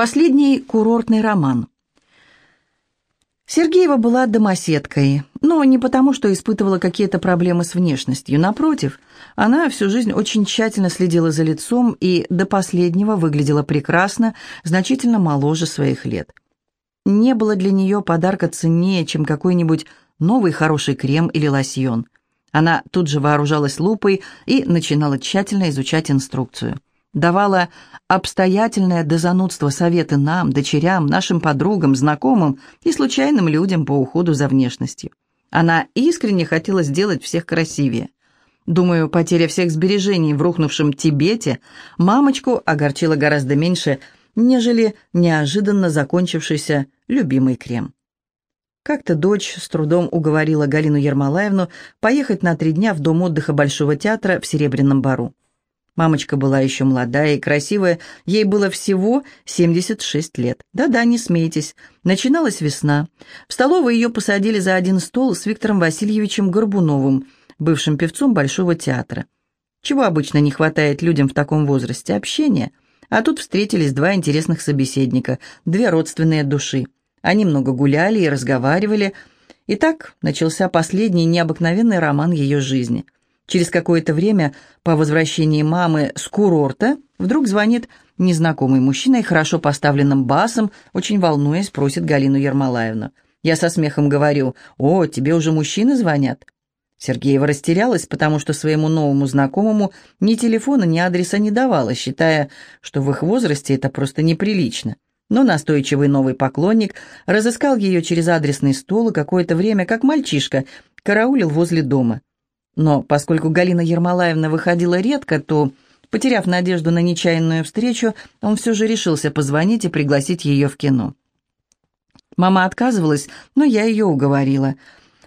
Последний курортный роман. Сергеева была домоседкой, но не потому, что испытывала какие-то проблемы с внешностью. Напротив, она всю жизнь очень тщательно следила за лицом и до последнего выглядела прекрасно, значительно моложе своих лет. Не было для нее подарка ценнее, чем какой-нибудь новый хороший крем или лосьон. Она тут же вооружалась лупой и начинала тщательно изучать инструкцию давала обстоятельное до занудства советы нам, дочерям, нашим подругам, знакомым и случайным людям по уходу за внешностью. Она искренне хотела сделать всех красивее. Думаю, потеря всех сбережений в рухнувшем Тибете мамочку огорчила гораздо меньше, нежели неожиданно закончившийся любимый крем. Как-то дочь с трудом уговорила Галину Ермолаевну поехать на три дня в дом отдыха Большого театра в Серебряном Бару. Мамочка была еще молодая и красивая, ей было всего 76 лет. Да-да, не смейтесь. Начиналась весна. В столовой ее посадили за один стол с Виктором Васильевичем Горбуновым, бывшим певцом Большого театра. Чего обычно не хватает людям в таком возрасте? Общения. А тут встретились два интересных собеседника, две родственные души. Они много гуляли и разговаривали. И так начался последний необыкновенный роман ее жизни – Через какое-то время по возвращении мамы с курорта вдруг звонит незнакомый мужчина и хорошо поставленным басом, очень волнуясь, просит Галину Ермолаевну. Я со смехом говорю, «О, тебе уже мужчины звонят?» Сергеева растерялась, потому что своему новому знакомому ни телефона, ни адреса не давала, считая, что в их возрасте это просто неприлично. Но настойчивый новый поклонник разыскал ее через адресный стол и какое-то время, как мальчишка, караулил возле дома. Но поскольку Галина Ермолаевна выходила редко, то, потеряв надежду на нечаянную встречу, он все же решился позвонить и пригласить ее в кино. Мама отказывалась, но я ее уговорила.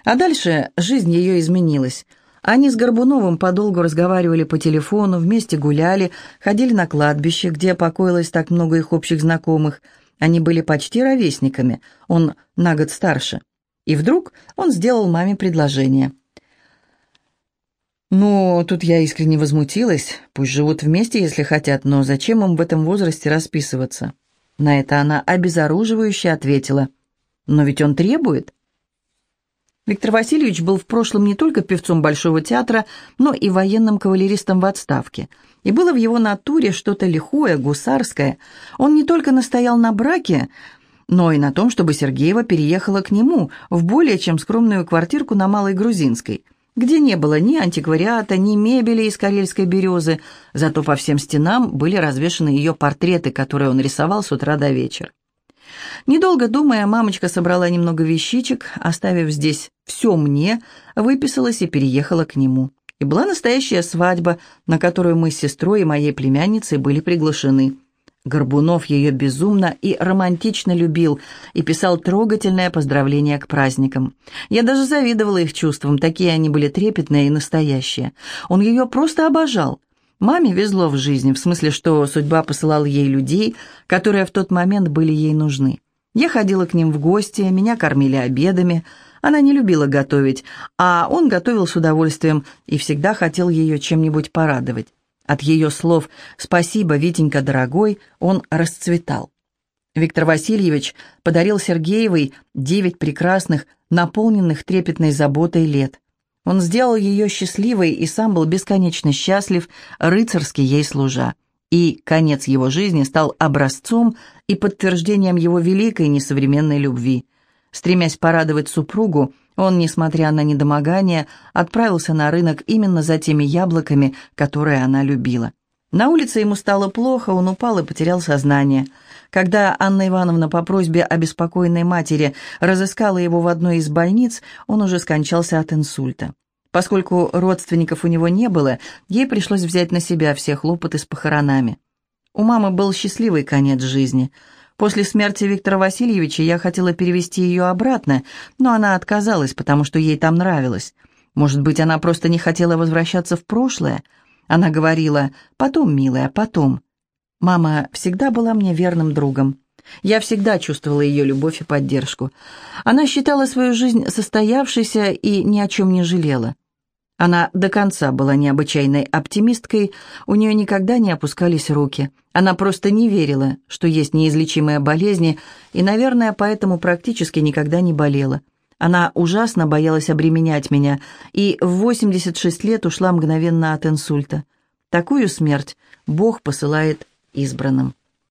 А дальше жизнь ее изменилась. Они с Горбуновым подолгу разговаривали по телефону, вместе гуляли, ходили на кладбище, где покоилось так много их общих знакомых. Они были почти ровесниками, он на год старше. И вдруг он сделал маме предложение – ну, тут я искренне возмутилась. Пусть живут вместе, если хотят, но зачем им в этом возрасте расписываться? На это она обезоруживающе ответила. Но ведь он требует. Виктор Васильевич был в прошлом не только певцом Большого театра, но и военным кавалеристом в отставке. И было в его натуре что-то лихое, гусарское. Он не только настоял на браке, но и на том, чтобы Сергеева переехала к нему в более чем скромную квартирку на Малой Грузинской – где не было ни антиквариата, ни мебели из карельской березы, зато по всем стенам были развешаны ее портреты, которые он рисовал с утра до вечера. Недолго думая, мамочка собрала немного вещичек, оставив здесь все мне, выписалась и переехала к нему. И была настоящая свадьба, на которую мы с сестрой и моей племянницей были приглашены. Горбунов ее безумно и романтично любил и писал трогательное поздравление к праздникам. Я даже завидовала их чувствам, такие они были трепетные и настоящие. Он ее просто обожал. Маме везло в жизни, в смысле, что судьба посылала ей людей, которые в тот момент были ей нужны. Я ходила к ним в гости, меня кормили обедами. Она не любила готовить, а он готовил с удовольствием и всегда хотел ее чем-нибудь порадовать. От ее слов «Спасибо, Витенька, дорогой» он расцветал. Виктор Васильевич подарил Сергеевой девять прекрасных, наполненных трепетной заботой лет. Он сделал ее счастливой и сам был бесконечно счастлив, рыцарски ей служа. И конец его жизни стал образцом и подтверждением его великой несовременной любви. Стремясь порадовать супругу, он, несмотря на недомогание, отправился на рынок именно за теми яблоками, которые она любила. На улице ему стало плохо, он упал и потерял сознание. Когда Анна Ивановна по просьбе обеспокоенной матери разыскала его в одной из больниц, он уже скончался от инсульта. Поскольку родственников у него не было, ей пришлось взять на себя все хлопоты с похоронами. У мамы был счастливый конец жизни – После смерти Виктора Васильевича я хотела перевести ее обратно, но она отказалась, потому что ей там нравилось. Может быть, она просто не хотела возвращаться в прошлое? Она говорила «потом, милая, потом». Мама всегда была мне верным другом. Я всегда чувствовала ее любовь и поддержку. Она считала свою жизнь состоявшейся и ни о чем не жалела. Она до конца была необычайной оптимисткой, у нее никогда не опускались руки. Она просто не верила, что есть неизлечимые болезни, и, наверное, поэтому практически никогда не болела. Она ужасно боялась обременять меня, и в 86 лет ушла мгновенно от инсульта. Такую смерть Бог посылает избранным.